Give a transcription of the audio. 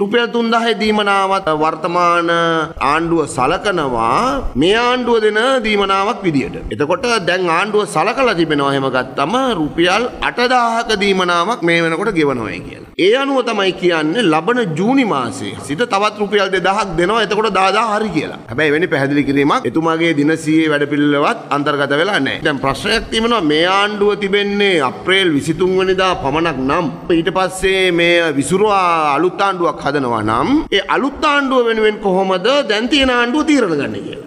රුපියල් 3000 දීමනාවත් වර්තමාන ආණ්ඩුව සලකනවා මේ ආණ්ඩුව දෙන දීමනාවක් විදියට. එතකොට දැන් ආණ්ඩුව සලකලා තිබෙනවා එහෙම ගත්තම රුපියල් 8000ක දීමනාවක් මේ වෙනකොට ගෙවනවායි කියලා. ඒ අනුව තමයි කියන්නේ ලබන ජූනි මාසේ සිට තවත් රුපියල් 2000ක් දෙනවා. එතකොට 10000 හරි කියලා. හැබැයි වෙනි පැහැදිලි කිරීමක් එතුමාගේ දින 100 වැඩපිළිවෙලවත් අන්තර්ගත වෙලා නැහැ. දැන් ප්‍රශ්නයක් තියෙනවා මේ ආණ්ඩුව තිබෙන්නේ අප්‍රේල් 23 වෙනිදා පමණක් නම් ඊට පස්සේ මේ විසුරුවා අලුත් ආණ්ඩුවක් හදනවා නම් ඒ අලුත් ආණ්ඩුව වෙනුවෙන් කොහොමද දැන් තියෙන ආණ්ඩුව තීරණ ගන්න කියලා.